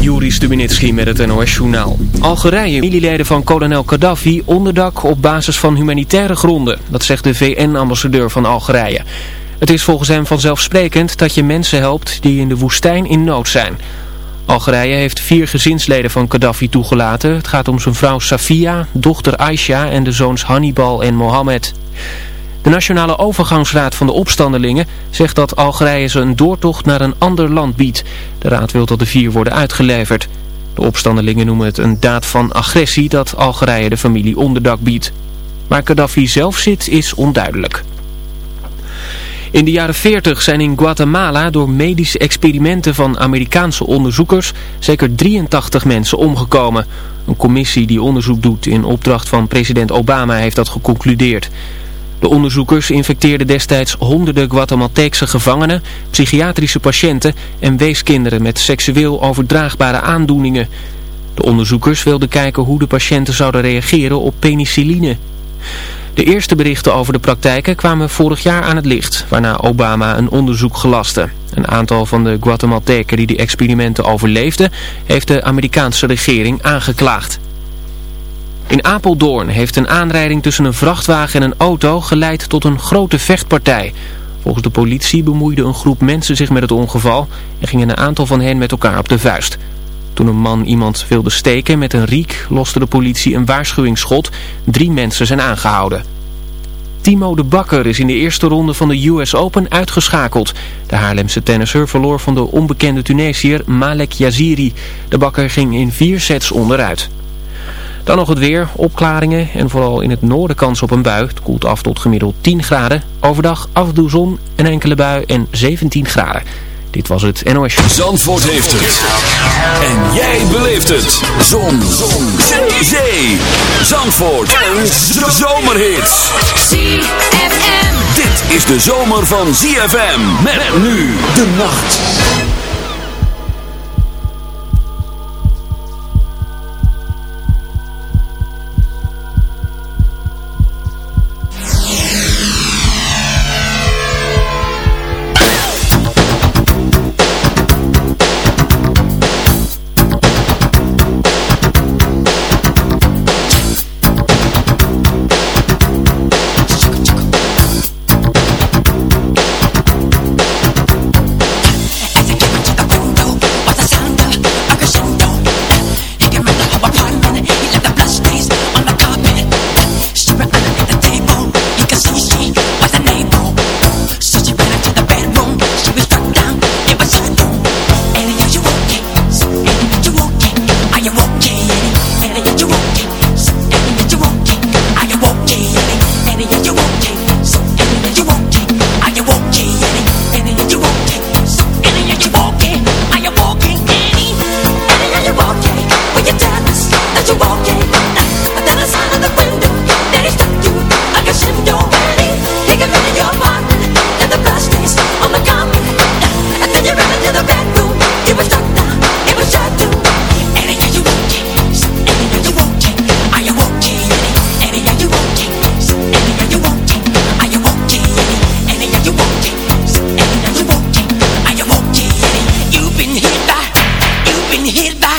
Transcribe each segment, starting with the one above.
Juri Stubenitski met het NOS-journaal. Algerije, familieleden van kolonel Gaddafi, onderdak op basis van humanitaire gronden. Dat zegt de VN-ambassadeur van Algerije. Het is volgens hem vanzelfsprekend dat je mensen helpt die in de woestijn in nood zijn. Algerije heeft vier gezinsleden van Gaddafi toegelaten. Het gaat om zijn vrouw Safia, dochter Aisha en de zoons Hannibal en Mohammed. De Nationale Overgangsraad van de opstandelingen zegt dat Algerije ze een doortocht naar een ander land biedt. De raad wil dat de vier worden uitgeleverd. De opstandelingen noemen het een daad van agressie dat Algerije de familie onderdak biedt. Waar Gaddafi zelf zit is onduidelijk. In de jaren 40 zijn in Guatemala door medische experimenten van Amerikaanse onderzoekers zeker 83 mensen omgekomen. Een commissie die onderzoek doet in opdracht van president Obama heeft dat geconcludeerd. De onderzoekers infecteerden destijds honderden Guatemalteekse gevangenen, psychiatrische patiënten en weeskinderen met seksueel overdraagbare aandoeningen. De onderzoekers wilden kijken hoe de patiënten zouden reageren op penicilline. De eerste berichten over de praktijken kwamen vorig jaar aan het licht, waarna Obama een onderzoek gelastte. Een aantal van de Guatemalteken die die experimenten overleefden, heeft de Amerikaanse regering aangeklaagd. In Apeldoorn heeft een aanrijding tussen een vrachtwagen en een auto geleid tot een grote vechtpartij. Volgens de politie bemoeide een groep mensen zich met het ongeval en gingen een aantal van hen met elkaar op de vuist. Toen een man iemand wilde steken met een riek loste de politie een waarschuwingsschot. Drie mensen zijn aangehouden. Timo de Bakker is in de eerste ronde van de US Open uitgeschakeld. De Haarlemse tennisser verloor van de onbekende Tunesiër Malek Yaziri. De Bakker ging in vier sets onderuit. Dan nog het weer, opklaringen en vooral in het noorden kans op een bui. Het koelt af tot gemiddeld 10 graden. Overdag af en toe zon, een enkele bui en 17 graden. Dit was het NOS Zandvoort heeft het. En jij beleeft het. Zon. zon. Zee. Zee. Zandvoort. Een zomerhit. ZFM. Dit is de zomer van ZFM. Met nu de nacht. been healed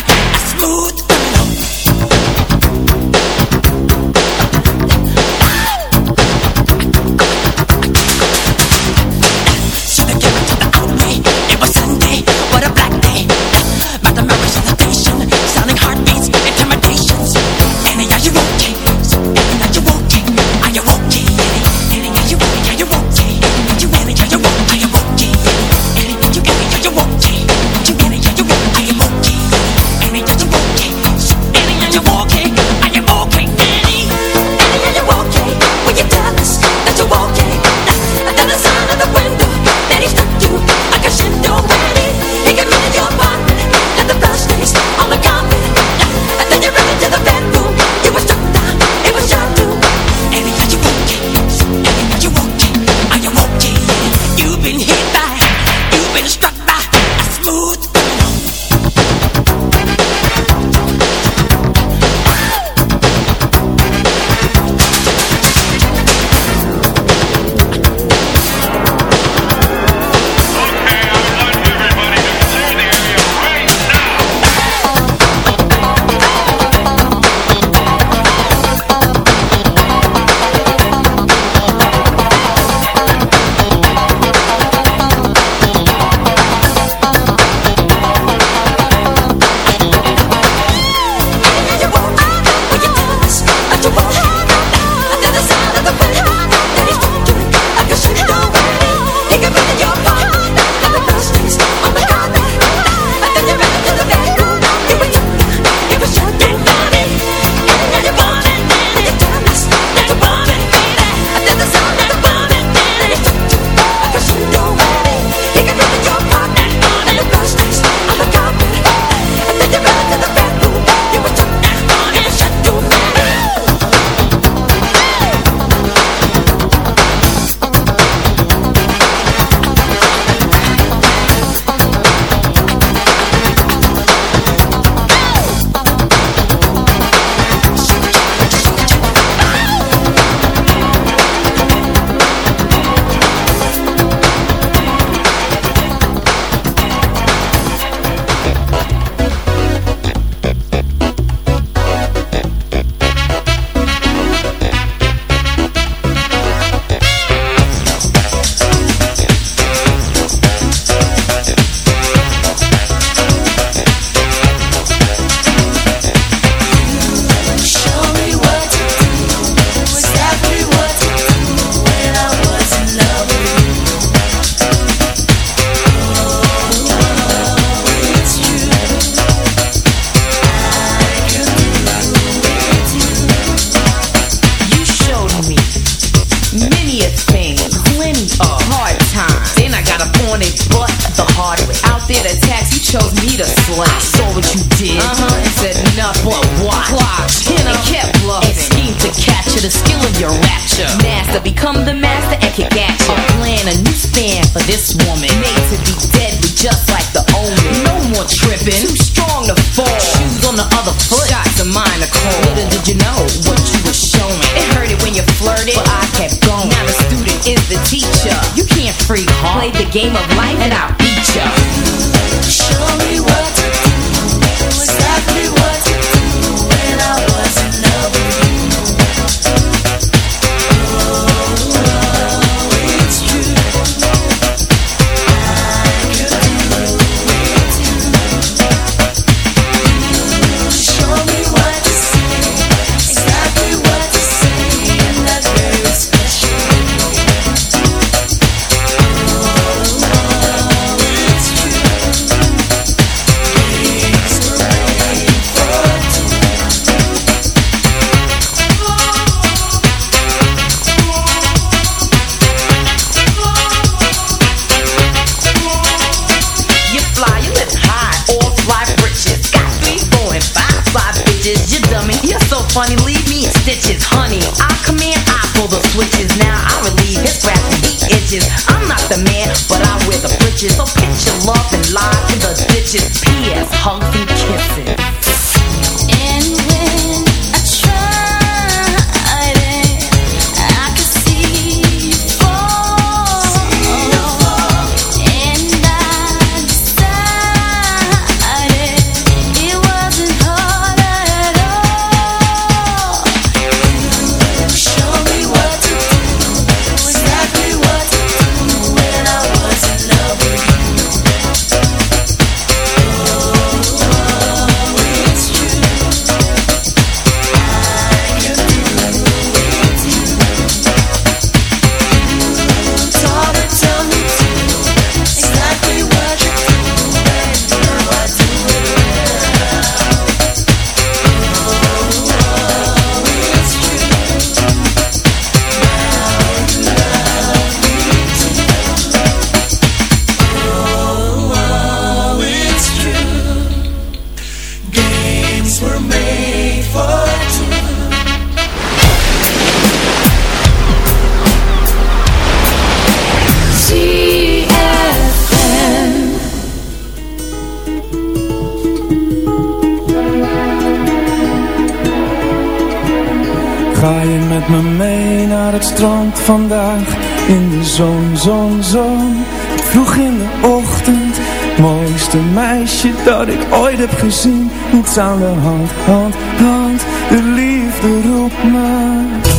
vandaag in de zon, zon, zon. Vroeg in de ochtend Mooiste meisje dat ik ooit heb gezien. Met aan de hand, hand, hand De liefde roept me.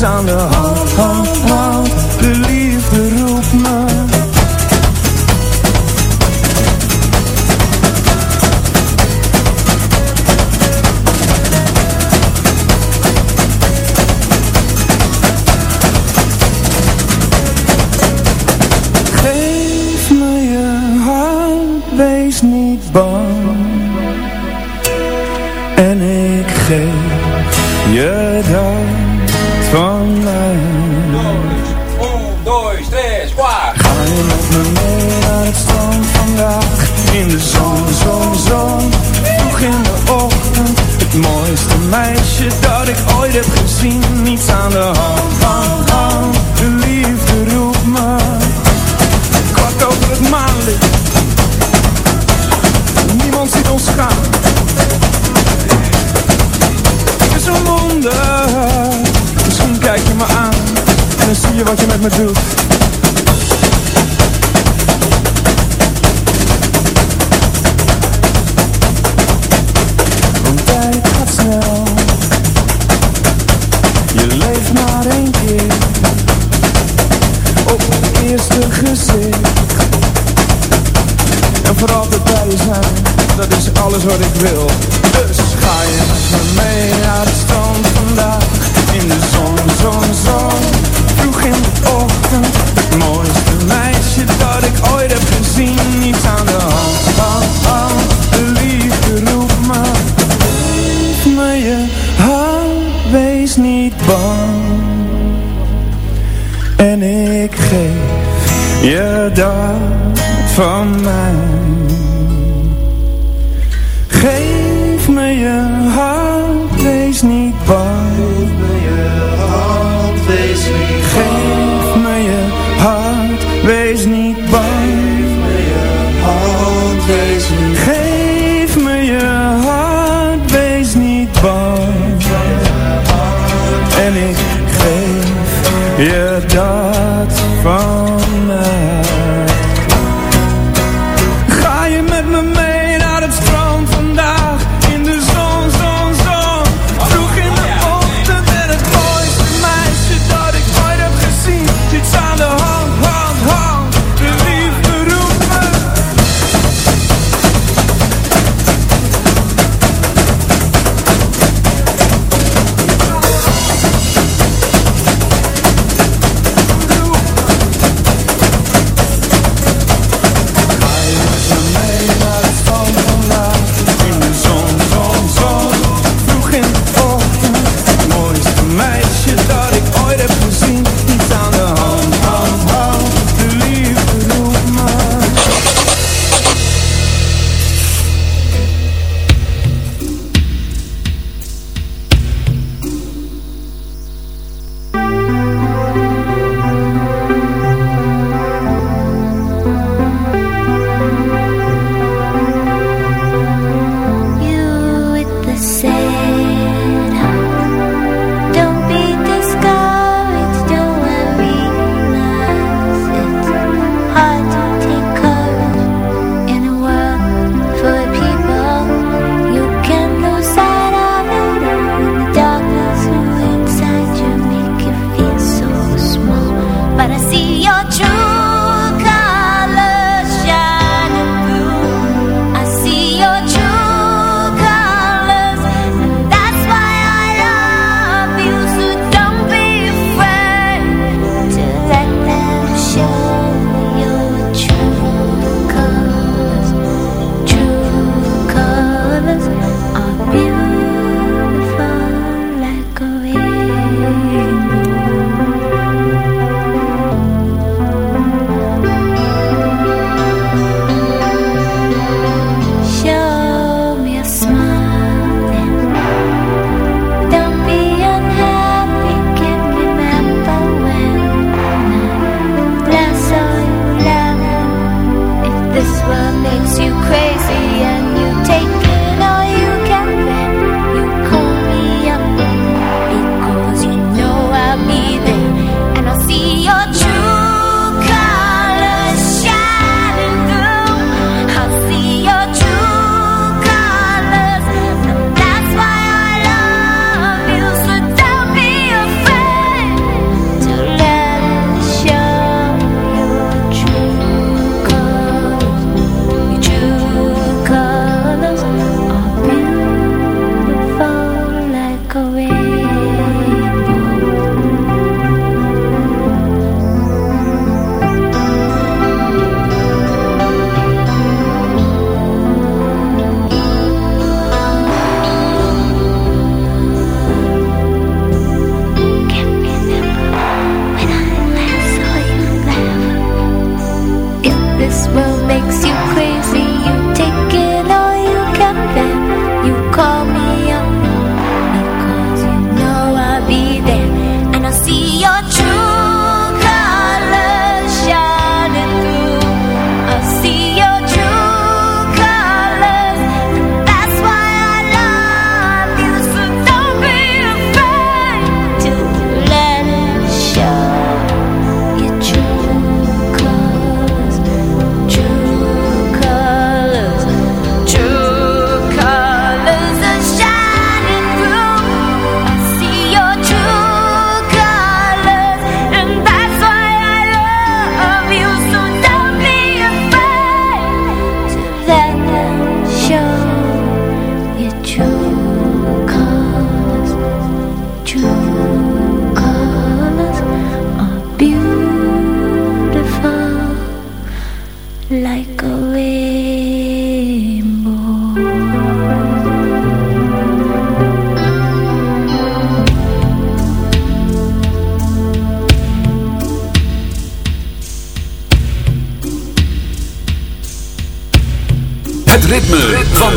长得好 meisje dat ik ooit heb gezien, niets aan de hand.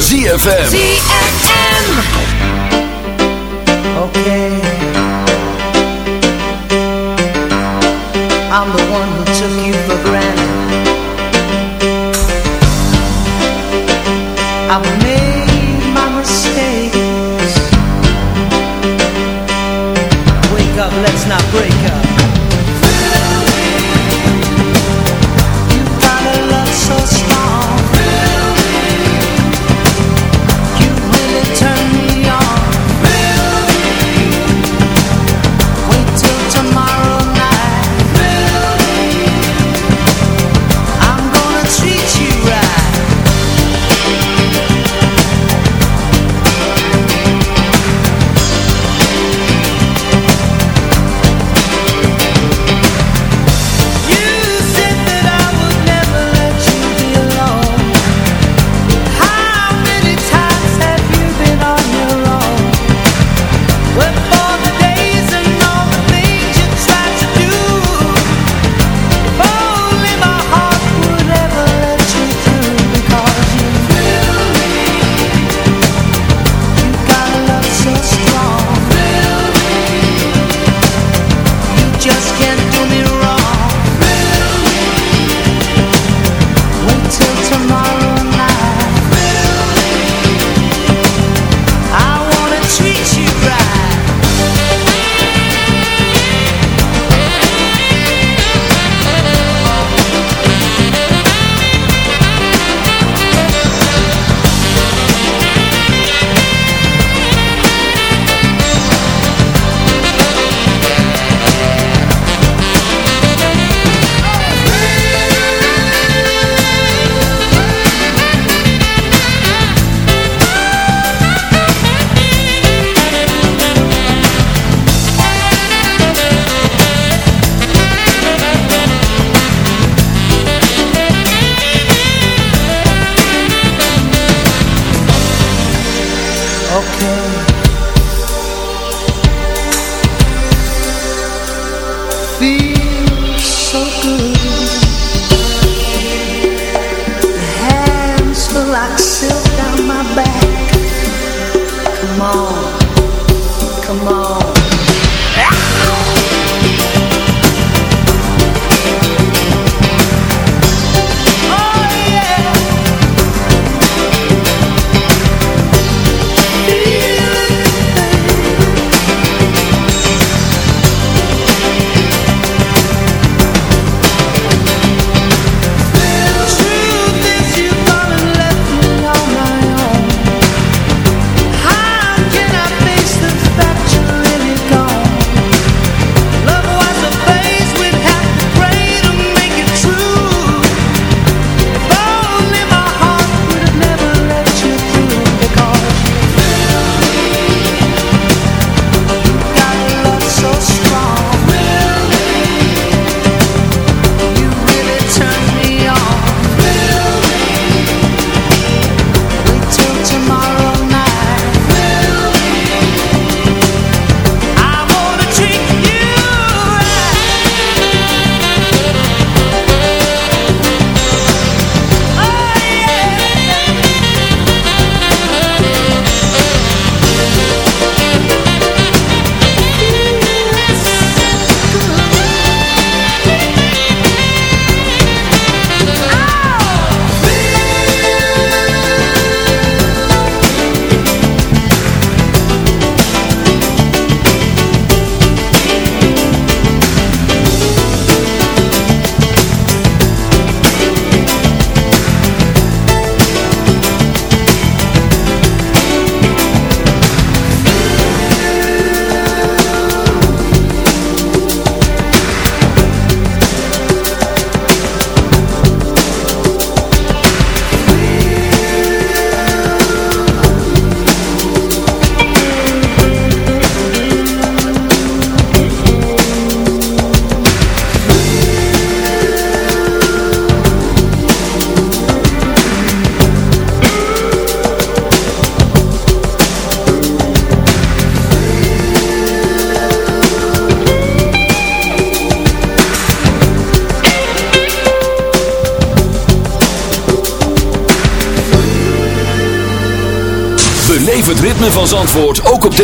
ZFM. ZFM.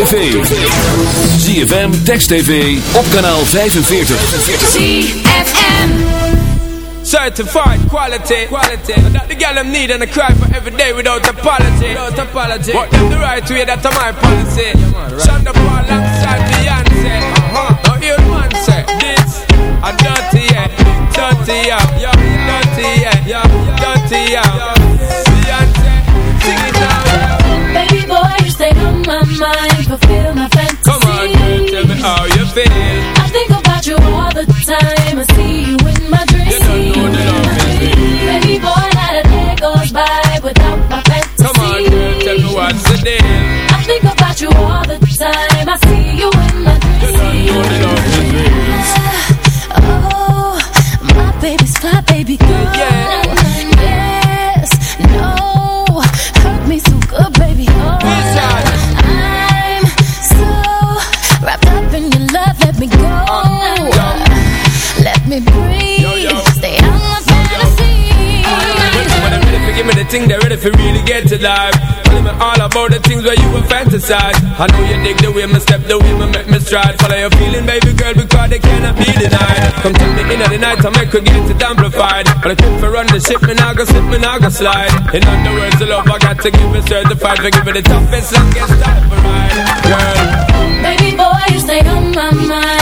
Tv. ZFM, Text TV, op kanaal 45. ZFM. Certified quality, quality. That the girl need and I cry for every day without apology. Without apology. But them the right way, that's my policy. Yeah, right. Shonda Paul alongside Beyonce. Uh-huh. Now man say this, a dirty yeah, dirty yeah, dirty yeah, dirty yeah. Feel. I think about you all the time. I see you in my dreams. You don't know is real. Baby boy, not a day goes by without my fantasy. Come on, girl, tell me what's the deal. I think about you all the time. I see you in my You don't know the me the thing, they're ready for really get to life. Tell me all about the things where you were fantasize. I know you dig the way me step, the way me make me stride. Follow your feeling, baby girl, because they cannot be denied. Come to me in the night, I make her get it amplified. But I trip for run the ship, me now go slip, me now go slide. In other words, the love I got to give it certified. For give it the toughest, longest time for ride. Girl, Baby boy, you stay on my mind.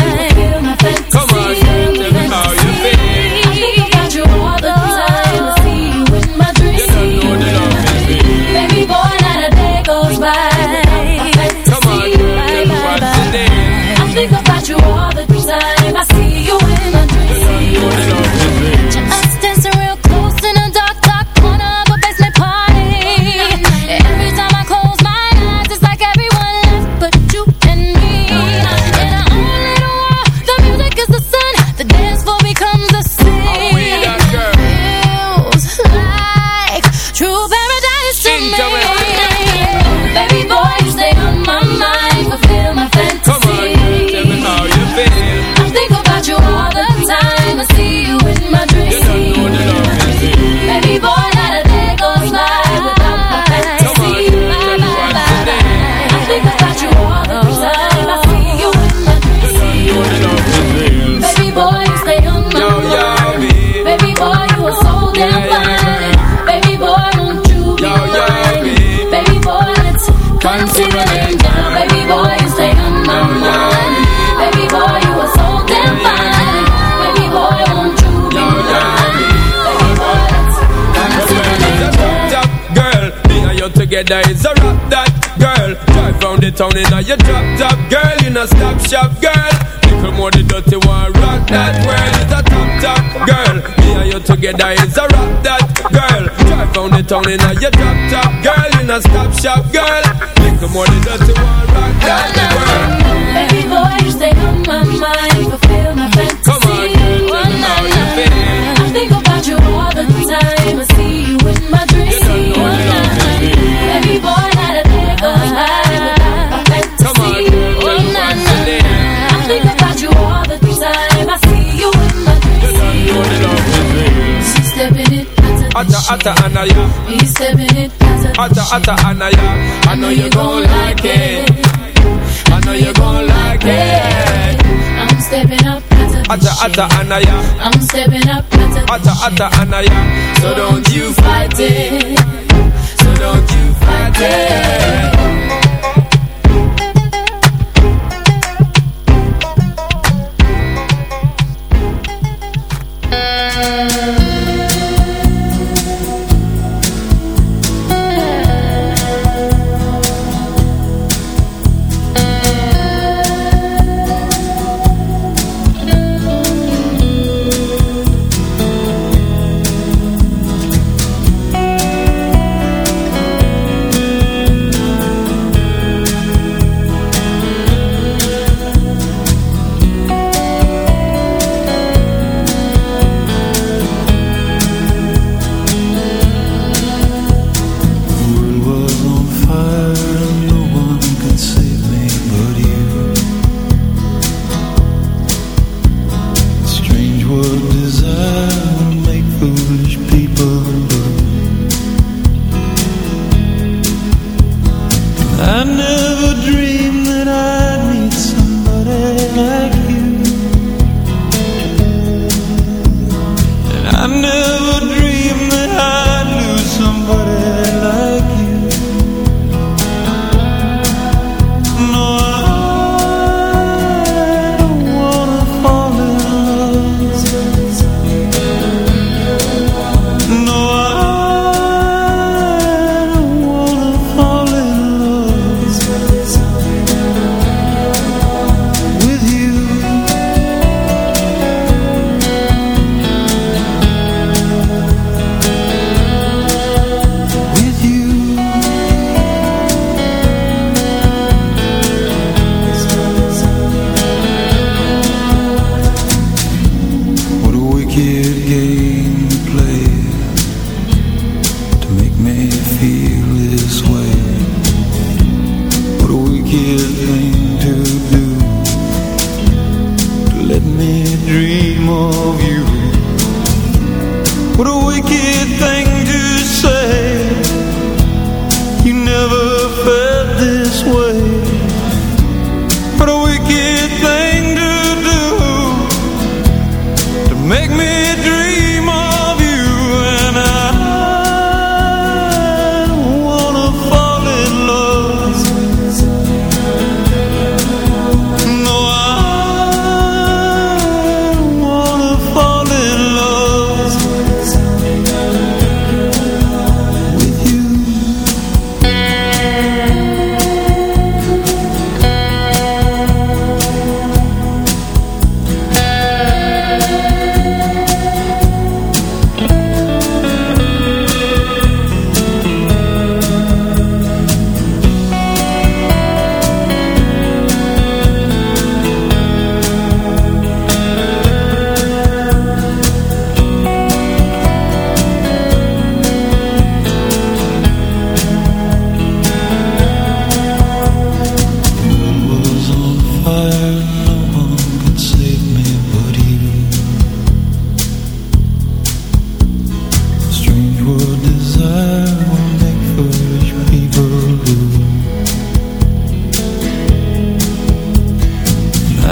Town in a your drop top girl. You know stop shop girl. Little more the dirty one rock that world. It's a top top girl. Me and you together is a rock that girl. Drive round the town in a your drop top girl. You know stop shop girl. Little more the dirty one rock that world. Baby boy, you stay on my mind, Atta, atta, anaya. He's stepping it, Atta, atta, anaya. I know you gon' like it. I know you gon' like it. I'm stepping up, Atta, atta, anaya. I'm stepping up, Atta, atta, anaya. So don't you fight it. So don't you fight it.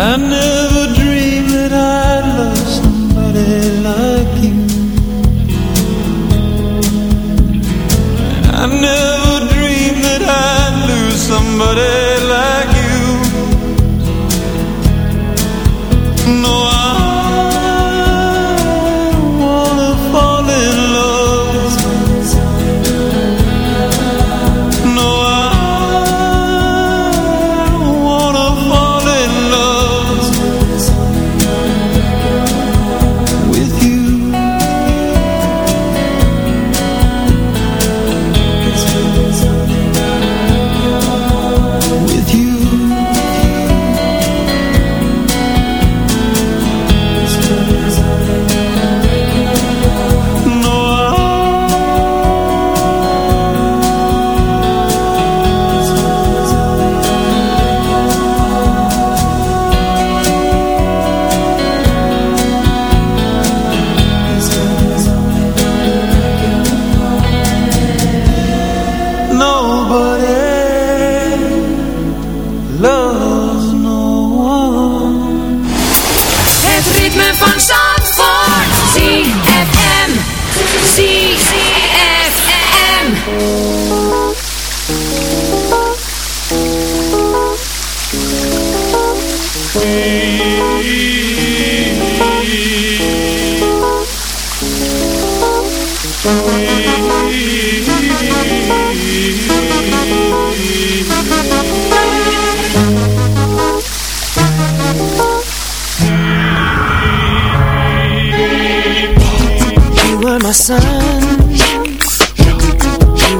I knew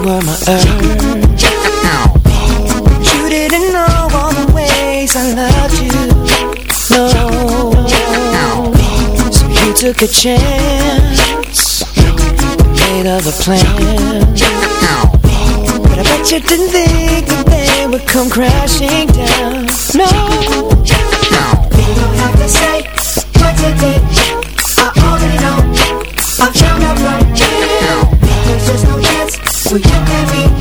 were my earth You didn't know all the ways I loved you. No. So you took a chance. Made other plans But I bet you didn't think that they would come crashing down. No where you can be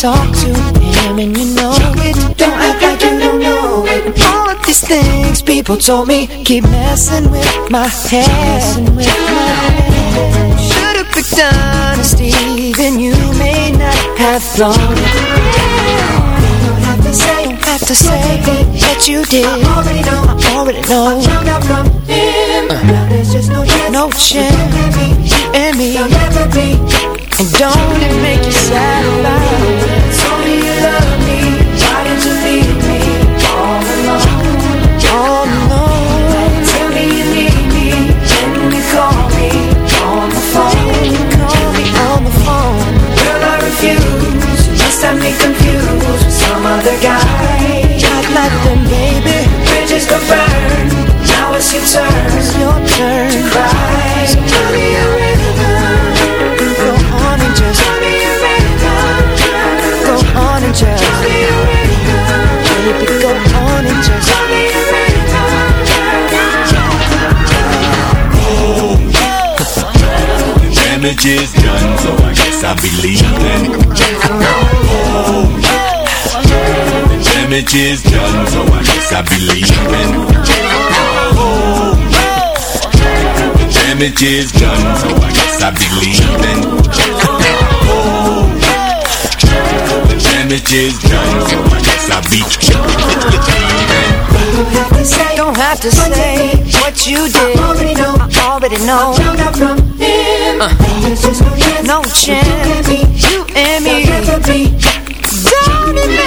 talk to him and you know it. Don't act like you don't know it. All of these things people told me Keep messing with my head. Should've picked honesty Then you may not have it. Don't have to say, don't have to say that you did. I already know, I already know. I found out from him. Uh-huh. Now there's just no chance No chance, and me. There'll never be. And don't it make you sad about confused. With some other guy. Not like them, baby. Bridges go burn Now it's your turn. It's your turn. To cry. So tell me a rhythm. Go on and just Go on and just Baby, go on and just Damage is done, so I guess I'll be leaving. Damage is done, so I guess I'll be leaving. Damage is done, so I guess I'll be leaving. Damage is done, so I guess I'll be leaving. don't have to say what you did. I already know, I already know. Found out from him. Uh, there's no chance, no chance. You and me, and me.